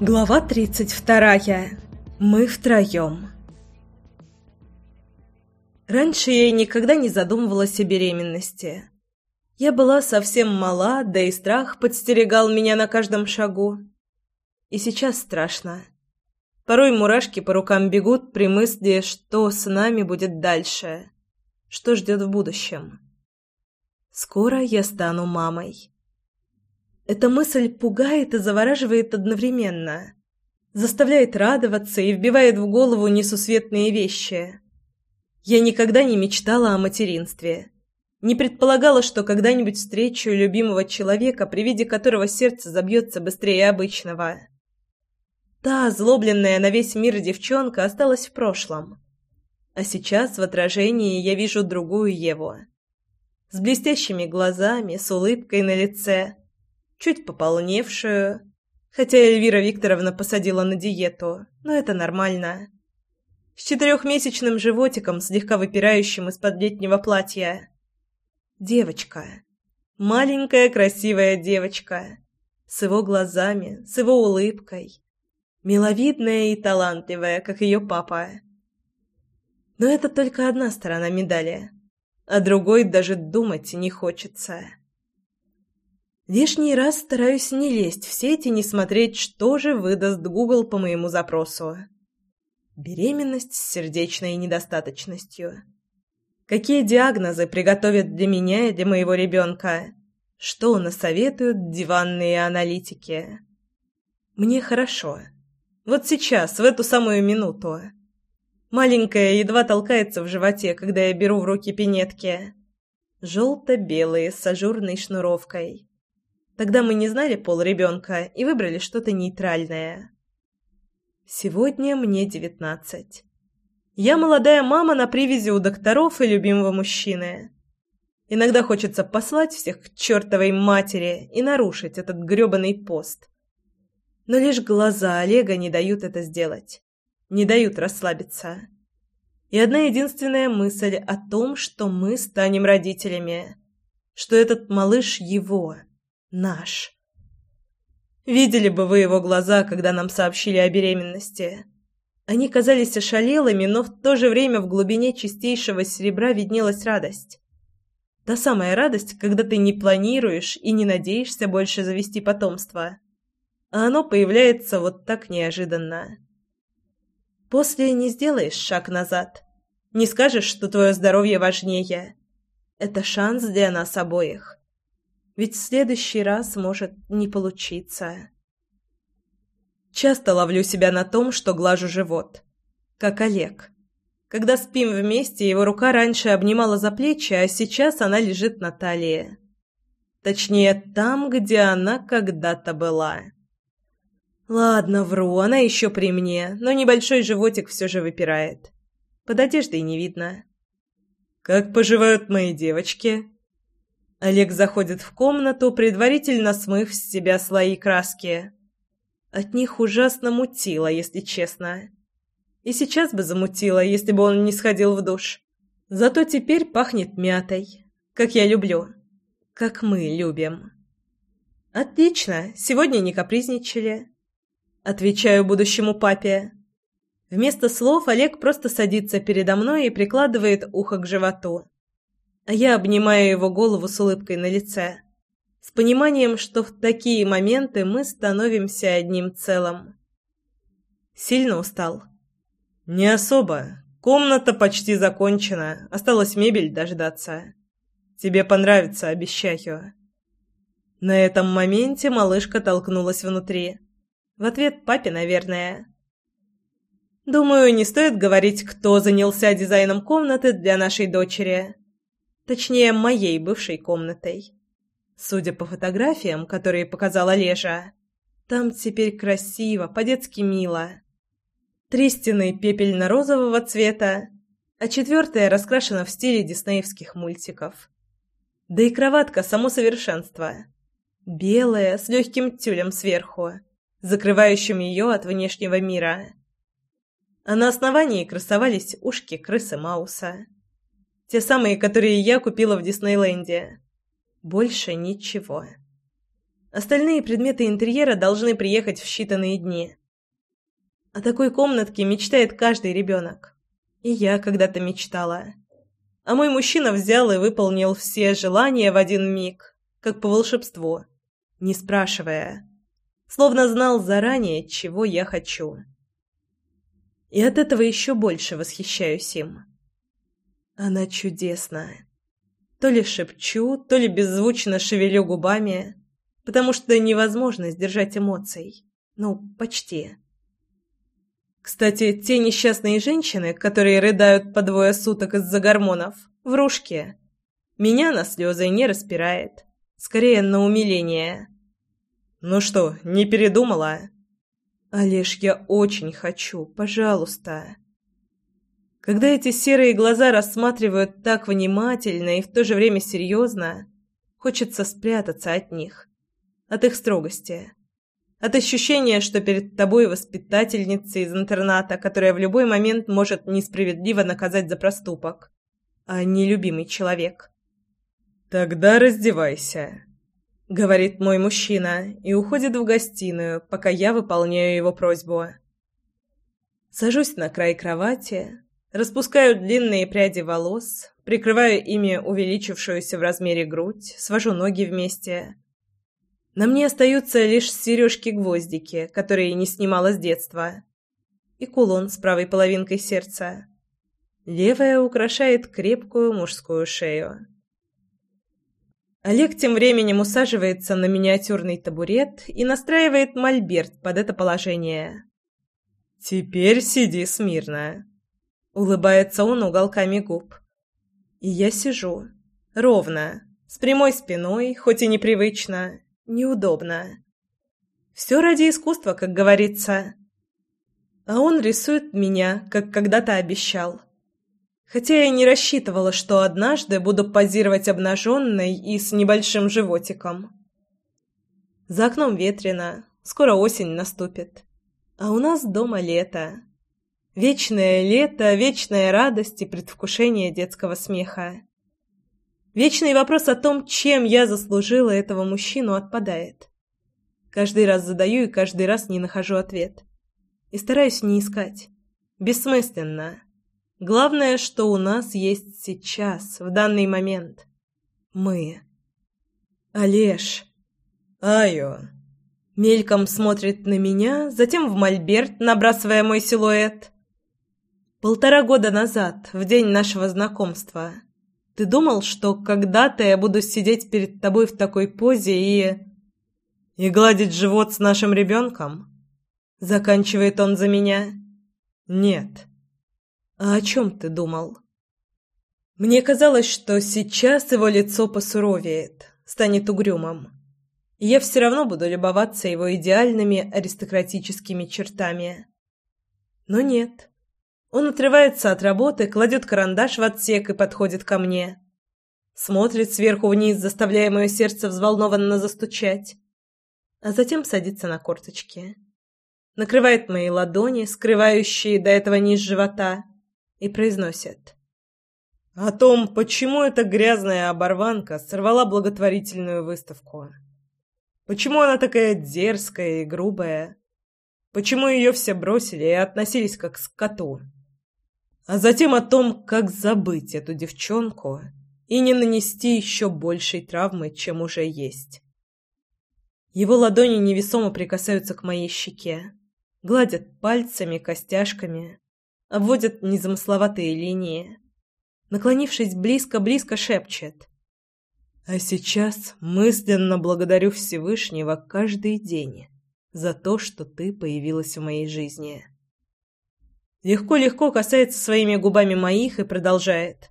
Глава 32. Мы втроем. Раньше я никогда не задумывалась о беременности. Я была совсем мала, да и страх подстерегал меня на каждом шагу. И сейчас страшно. Порой мурашки по рукам бегут при мысли, что с нами будет дальше, что ждет в будущем. Скоро я стану мамой. Эта мысль пугает и завораживает одновременно. Заставляет радоваться и вбивает в голову несусветные вещи. Я никогда не мечтала о материнстве. Не предполагала, что когда-нибудь встречу любимого человека, при виде которого сердце забьется быстрее обычного. Та злобленная на весь мир девчонка осталась в прошлом. А сейчас в отражении я вижу другую Еву. С блестящими глазами, с улыбкой на лице – чуть пополневшую, хотя Эльвира Викторовна посадила на диету, но это нормально. С четырехмесячным животиком, слегка выпирающим из-под летнего платья. Девочка. Маленькая красивая девочка. С его глазами, с его улыбкой. Миловидная и талантливая, как ее папа. Но это только одна сторона медали. а другой даже думать не хочется. Лишний раз стараюсь не лезть в сеть и не смотреть, что же выдаст Google по моему запросу. Беременность с сердечной недостаточностью. Какие диагнозы приготовят для меня и для моего ребенка? Что насоветуют диванные аналитики? Мне хорошо. Вот сейчас, в эту самую минуту. Маленькая едва толкается в животе, когда я беру в руки пинетки. Желто-белые с ажурной шнуровкой. Тогда мы не знали пол ребенка и выбрали что-то нейтральное. Сегодня мне девятнадцать. Я молодая мама на привязи у докторов и любимого мужчины. Иногда хочется послать всех к чертовой матери и нарушить этот грёбаный пост. Но лишь глаза Олега не дают это сделать. Не дают расслабиться. И одна единственная мысль о том, что мы станем родителями. Что этот малыш его наш. Видели бы вы его глаза, когда нам сообщили о беременности. Они казались ошалелыми, но в то же время в глубине чистейшего серебра виднелась радость. Та самая радость, когда ты не планируешь и не надеешься больше завести потомство. А оно появляется вот так неожиданно. После не сделаешь шаг назад. Не скажешь, что твое здоровье важнее. Это шанс для нас обоих. Ведь в следующий раз может не получиться. Часто ловлю себя на том, что глажу живот. Как Олег. Когда спим вместе, его рука раньше обнимала за плечи, а сейчас она лежит на талии. Точнее, там, где она когда-то была. Ладно, вру, она еще при мне, но небольшой животик все же выпирает. Под одеждой не видно. «Как поживают мои девочки?» Олег заходит в комнату, предварительно смыв с себя слои краски. От них ужасно мутило, если честно. И сейчас бы замутило, если бы он не сходил в душ. Зато теперь пахнет мятой, как я люблю. Как мы любим. Отлично, сегодня не капризничали. Отвечаю будущему папе. Вместо слов Олег просто садится передо мной и прикладывает ухо к животу а я обнимаю его голову с улыбкой на лице, с пониманием, что в такие моменты мы становимся одним целым. Сильно устал? Не особо. Комната почти закончена, осталась мебель дождаться. Тебе понравится, обещаю. На этом моменте малышка толкнулась внутри. В ответ папе, наверное. Думаю, не стоит говорить, кто занялся дизайном комнаты для нашей дочери. Точнее, моей бывшей комнатой. Судя по фотографиям, которые показала Лежа, там теперь красиво, по-детски мило. Три стены пепельно-розового цвета, а четвертая раскрашена в стиле диснеевских мультиков. Да и кроватка само совершенство. Белая, с легким тюлем сверху, закрывающим ее от внешнего мира. А на основании красовались ушки крысы Мауса. Те самые, которые я купила в Диснейленде. Больше ничего. Остальные предметы интерьера должны приехать в считанные дни. О такой комнатке мечтает каждый ребенок. И я когда-то мечтала. А мой мужчина взял и выполнил все желания в один миг, как по волшебству, не спрашивая. Словно знал заранее, чего я хочу. И от этого еще больше восхищаюсь им. Она чудесная. То ли шепчу, то ли беззвучно шевелю губами, потому что невозможно сдержать эмоций. Ну, почти. Кстати, те несчастные женщины, которые рыдают по двое суток из-за гормонов, врушки. Меня на слезы не распирает. Скорее, на умиление. «Ну что, не передумала?» «Олеж, я очень хочу, пожалуйста». Когда эти серые глаза рассматривают так внимательно и в то же время серьезно, хочется спрятаться от них, от их строгости, от ощущения, что перед тобой воспитательница из интерната, которая в любой момент может несправедливо наказать за проступок, а не любимый человек. «Тогда раздевайся», — говорит мой мужчина и уходит в гостиную, пока я выполняю его просьбу. Сажусь на край кровати, распускаю длинные пряди волос, прикрываю ими увеличившуюся в размере грудь, свожу ноги вместе. На мне остаются лишь сережки-гвоздики, которые не снимала с детства, и кулон с правой половинкой сердца. Левая украшает крепкую мужскую шею. Олег тем временем усаживается на миниатюрный табурет и настраивает мольберт под это положение. «Теперь сиди смирно», — улыбается он уголками губ. И я сижу. Ровно, с прямой спиной, хоть и непривычно, неудобно. Все ради искусства, как говорится. А он рисует меня, как когда-то обещал хотя я не рассчитывала, что однажды буду позировать обнаженной и с небольшим животиком. За окном ветрено, скоро осень наступит, а у нас дома лето. Вечное лето, вечная радость и предвкушение детского смеха. Вечный вопрос о том, чем я заслужила этого мужчину, отпадает. Каждый раз задаю и каждый раз не нахожу ответ. И стараюсь не искать. Бессмысленно. Главное, что у нас есть сейчас, в данный момент. Мы. Олеж. Айо. Мельком смотрит на меня, затем в мольберт, набрасывая мой силуэт. Полтора года назад, в день нашего знакомства, ты думал, что когда-то я буду сидеть перед тобой в такой позе и... И гладить живот с нашим ребенком? Заканчивает он за меня. Нет. «А о чем ты думал?» Мне казалось, что сейчас его лицо посуровеет, станет угрюмым. И я все равно буду любоваться его идеальными аристократическими чертами. Но нет. Он отрывается от работы, кладет карандаш в отсек и подходит ко мне. Смотрит сверху вниз, заставляя мое сердце взволнованно застучать. А затем садится на корточки. Накрывает мои ладони, скрывающие до этого низ живота, и произносит. О том, почему эта грязная оборванка сорвала благотворительную выставку. Почему она такая дерзкая и грубая. Почему ее все бросили и относились как к скоту. А затем о том, как забыть эту девчонку и не нанести еще большей травмы, чем уже есть. Его ладони невесомо прикасаются к моей щеке, гладят пальцами, костяшками, обводит незамысловатые линии. Наклонившись близко-близко, шепчет. «А сейчас мысленно благодарю Всевышнего каждый день за то, что ты появилась в моей жизни». Легко-легко касается своими губами моих и продолжает.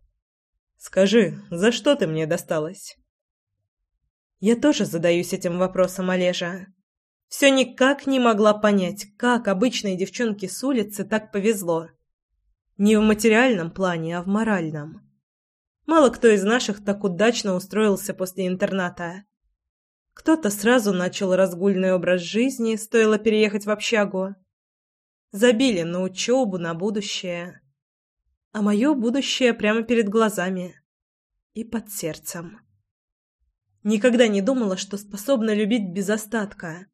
«Скажи, за что ты мне досталась?» Я тоже задаюсь этим вопросом Олежа. Все никак не могла понять, как обычной девчонке с улицы так повезло. Не в материальном плане, а в моральном. Мало кто из наших так удачно устроился после интерната. Кто-то сразу начал разгульный образ жизни, стоило переехать в общагу. Забили на учебу, на будущее. А мое будущее прямо перед глазами и под сердцем. Никогда не думала, что способна любить без остатка,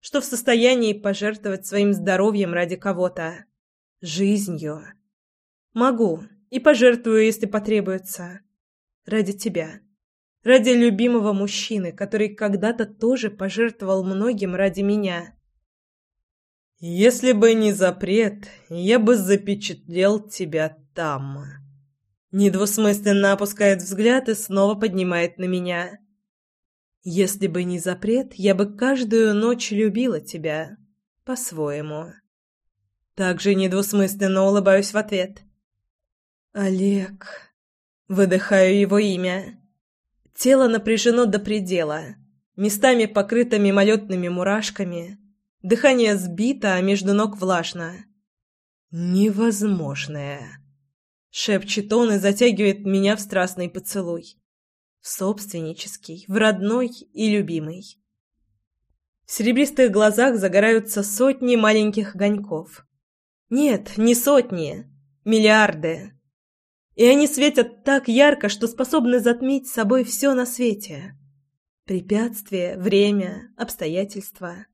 что в состоянии пожертвовать своим здоровьем ради кого-то, жизнью. Могу и пожертвую, если потребуется. Ради тебя. Ради любимого мужчины, который когда-то тоже пожертвовал многим ради меня. Если бы не запрет, я бы запечатлел тебя там. Недвусмысленно опускает взгляд и снова поднимает на меня. Если бы не запрет, я бы каждую ночь любила тебя. По-своему. Также недвусмысленно улыбаюсь в ответ. Олег. Выдыхаю его имя. Тело напряжено до предела, местами покрыто мимолетными мурашками. Дыхание сбито, а между ног влажно. «Невозможное!» — шепчет он и затягивает меня в страстный поцелуй. В собственнический, в родной и любимый. В серебристых глазах загораются сотни маленьких огоньков. Нет, не сотни, миллиарды. И они светят так ярко, что способны затмить собой все на свете. Препятствия, время, обстоятельства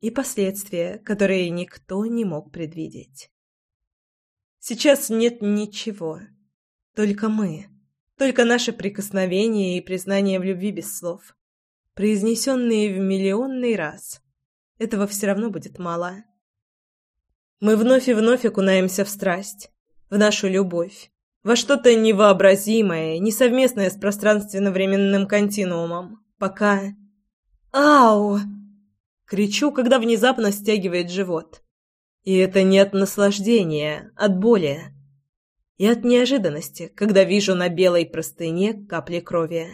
и последствия, которые никто не мог предвидеть. Сейчас нет ничего, только мы, только наше прикосновение и признание в любви без слов, произнесенные в миллионный раз. Этого все равно будет мало. Мы вновь и вновь окунаемся в страсть, в нашу любовь, во что-то невообразимое, несовместное с пространственно-временным континуумом, пока... Ау! Кричу, когда внезапно стягивает живот. И это не от наслаждения, от боли. И от неожиданности, когда вижу на белой простыне капли крови.